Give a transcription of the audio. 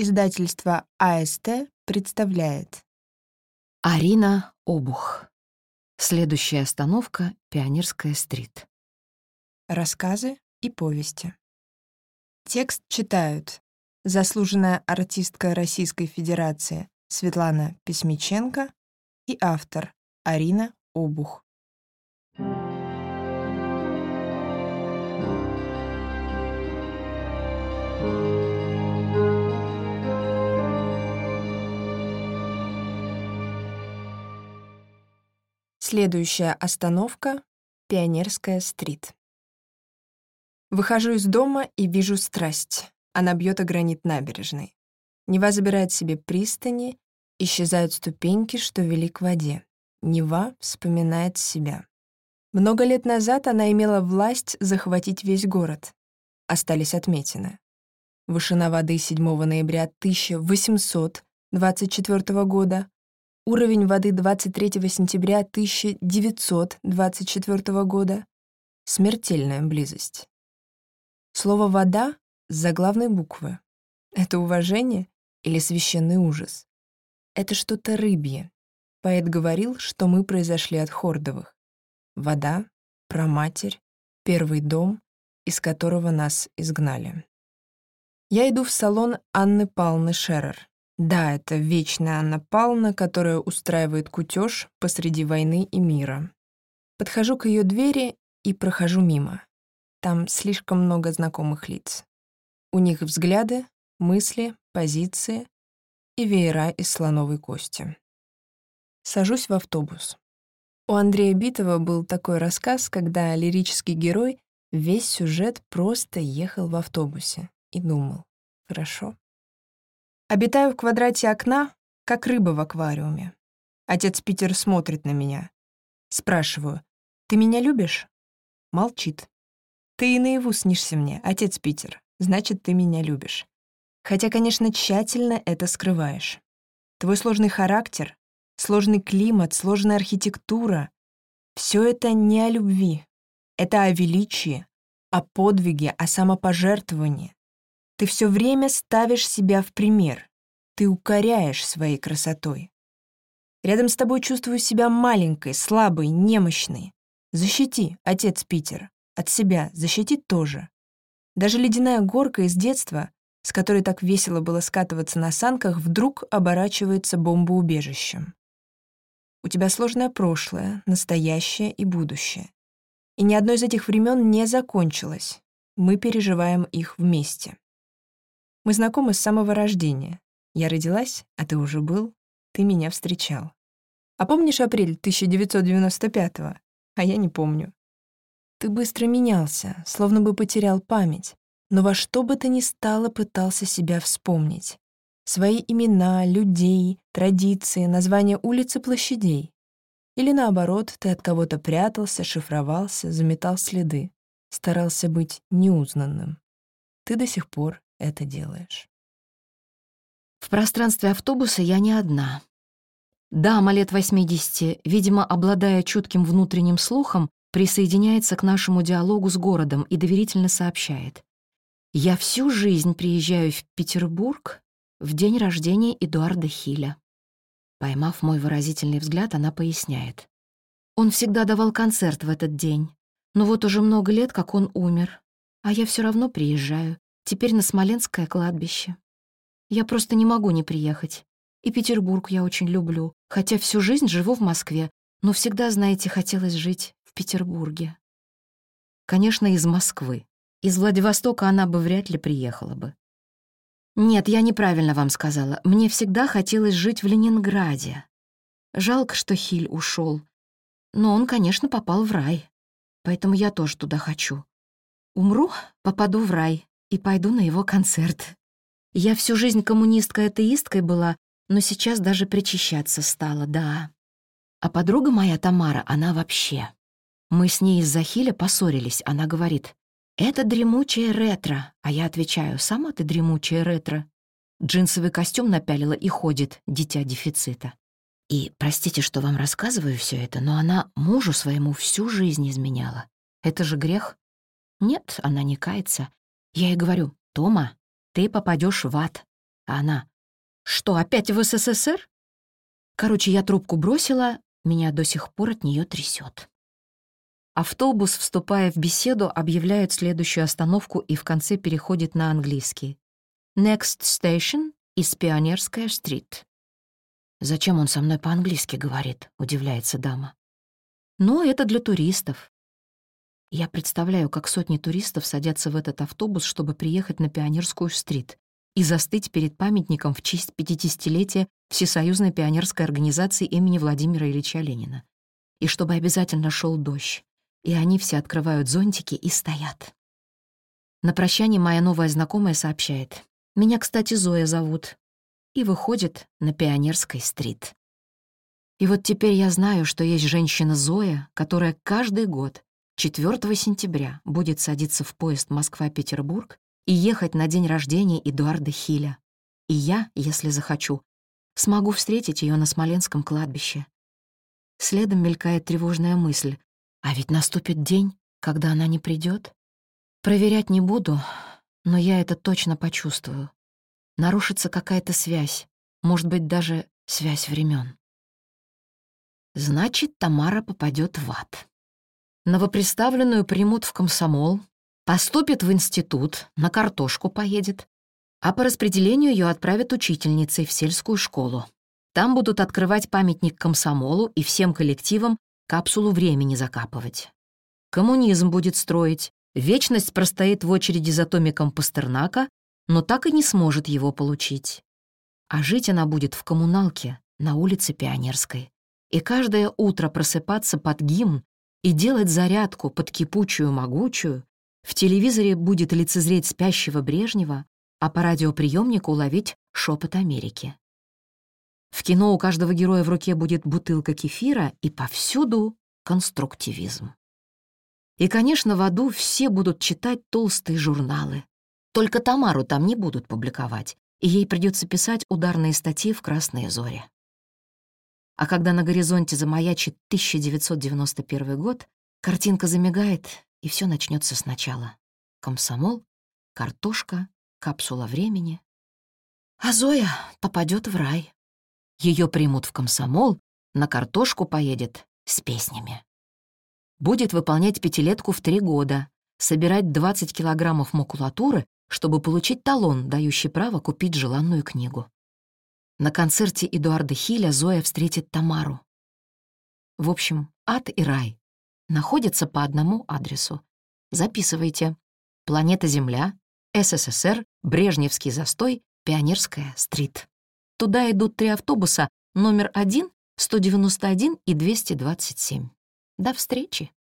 Издательство АСТ представляет. Арина Обух. Следующая остановка — Пионерская стрит. Рассказы и повести. Текст читают заслуженная артистка Российской Федерации Светлана Письмиченко и автор Арина Обух. Следующая остановка — Пионерская стрит. Выхожу из дома и вижу страсть. Она бьет о гранит набережной. Нева забирает себе пристани, исчезают ступеньки, что вели к воде. Нева вспоминает себя. Много лет назад она имела власть захватить весь город. Остались отметины. Вышина воды 7 ноября 1824 года, Уровень воды 23 сентября 1924 года. Смертельная близость. Слово «вода» с заглавной буквы. Это уважение или священный ужас? Это что-то рыбье. Поэт говорил, что мы произошли от Хордовых. Вода, проматерь, первый дом, из которого нас изгнали. Я иду в салон Анны Павловны Шерер. Да, это вечная Анна Павловна, которая устраивает кутеж посреди войны и мира. Подхожу к ее двери и прохожу мимо. Там слишком много знакомых лиц. У них взгляды, мысли, позиции и веера из слоновой кости. Сажусь в автобус. У Андрея Битова был такой рассказ, когда лирический герой весь сюжет просто ехал в автобусе и думал «Хорошо, Обитаю в квадрате окна, как рыба в аквариуме. Отец Питер смотрит на меня. Спрашиваю, «Ты меня любишь?» Молчит. «Ты и наяву снишься мне, отец Питер. Значит, ты меня любишь. Хотя, конечно, тщательно это скрываешь. Твой сложный характер, сложный климат, сложная архитектура — все это не о любви. Это о величии, о подвиге, о самопожертвовании. Ты все время ставишь себя в пример. Ты укоряешь своей красотой. Рядом с тобой чувствую себя маленькой, слабой, немощной. Защити, отец Питер. От себя защити тоже. Даже ледяная горка из детства, с которой так весело было скатываться на санках, вдруг оборачивается бомбоубежищем. У тебя сложное прошлое, настоящее и будущее. И ни одно из этих времен не закончилось. Мы переживаем их вместе. Мы знакомы с самого рождения. Я родилась, а ты уже был, ты меня встречал. А помнишь апрель 1995-го? А я не помню. Ты быстро менялся, словно бы потерял память, но во что бы то ни стало пытался себя вспомнить. Свои имена, людей, традиции, названия улиц и площадей. Или наоборот, ты от кого-то прятался, шифровался, заметал следы, старался быть неузнанным. Ты до сих пор это делаешь. В пространстве автобуса я не одна. Дама лет 80, видимо, обладая чутким внутренним слухом, присоединяется к нашему диалогу с городом и доверительно сообщает. «Я всю жизнь приезжаю в Петербург в день рождения Эдуарда Хиля». Поймав мой выразительный взгляд, она поясняет. «Он всегда давал концерт в этот день, но вот уже много лет, как он умер, а я все равно приезжаю, Теперь на Смоленское кладбище. Я просто не могу не приехать. И Петербург я очень люблю, хотя всю жизнь живу в Москве, но всегда, знаете, хотелось жить в Петербурге. Конечно, из Москвы. Из Владивостока она бы вряд ли приехала бы. Нет, я неправильно вам сказала. Мне всегда хотелось жить в Ленинграде. Жалко, что Хиль ушел. Но он, конечно, попал в рай. Поэтому я тоже туда хочу. Умру, попаду в рай и пойду на его концерт. Я всю жизнь коммунисткой-атеисткой была, но сейчас даже причащаться стала, да. А подруга моя Тамара, она вообще. Мы с ней из-за Хиля поссорились. Она говорит, «Это дремучая ретро». А я отвечаю, «Сама ты дремучая ретро». Джинсовый костюм напялила и ходит, дитя дефицита. И простите, что вам рассказываю все это, но она мужу своему всю жизнь изменяла. Это же грех? Нет, она не кается. Я ей говорю, «Тома, ты попадешь в ад». А она «Что, опять в СССР?» Короче, я трубку бросила, меня до сих пор от нее трясет. Автобус, вступая в беседу, объявляет следующую остановку и в конце переходит на английский. Next station is Пионерская стрит. «Зачем он со мной по-английски говорит?» — удивляется дама. «Ну, это для туристов». Я представляю, как сотни туристов садятся в этот автобус, чтобы приехать на Пионерскую стрит и застыть перед памятником в честь 50-летия Всесоюзной пионерской организации имени Владимира Ильича Ленина. И чтобы обязательно шел дождь, и они все открывают зонтики и стоят. На прощание моя новая знакомая сообщает. «Меня, кстати, Зоя зовут». И выходит на Пионерской стрит. И вот теперь я знаю, что есть женщина Зоя, которая каждый год 4 сентября будет садиться в поезд Москва-Петербург и ехать на день рождения Эдуарда Хиля. И я, если захочу, смогу встретить ее на Смоленском кладбище. Следом мелькает тревожная мысль. А ведь наступит день, когда она не придет. Проверять не буду, но я это точно почувствую. Нарушится какая-то связь, может быть, даже связь времен. Значит, Тамара попадет в ад. Новоприставленную примут в комсомол, Поступит в институт, на картошку поедет, а по распределению ее отправят учительницей в сельскую школу. Там будут открывать памятник комсомолу и всем коллективам капсулу времени закапывать. Коммунизм будет строить, вечность простоит в очереди за томиком Пастернака, но так и не сможет его получить. А жить она будет в коммуналке на улице Пионерской. И каждое утро просыпаться под гимн и делать зарядку под кипучую могучую, в телевизоре будет лицезреть спящего Брежнева, а по радиоприемнику уловить шепот Америки. В кино у каждого героя в руке будет бутылка кефира и повсюду конструктивизм. И, конечно, в аду все будут читать толстые журналы. Только Тамару там не будут публиковать, и ей придется писать ударные статьи в «Красные зори». А когда на горизонте замаячит 1991 год, картинка замигает, и все начнется сначала. Комсомол, картошка, капсула времени. А Зоя попадет в рай. Ее примут в комсомол, на картошку поедет с песнями. Будет выполнять пятилетку в три года, собирать 20 килограммов макулатуры, чтобы получить талон, дающий право купить желанную книгу. На концерте Эдуарда Хиля Зоя встретит Тамару. В общем, ад и рай находятся по одному адресу. Записывайте. Планета Земля, СССР, Брежневский застой, Пионерская, стрит. Туда идут три автобуса, номер 1, 191 и 227. До встречи!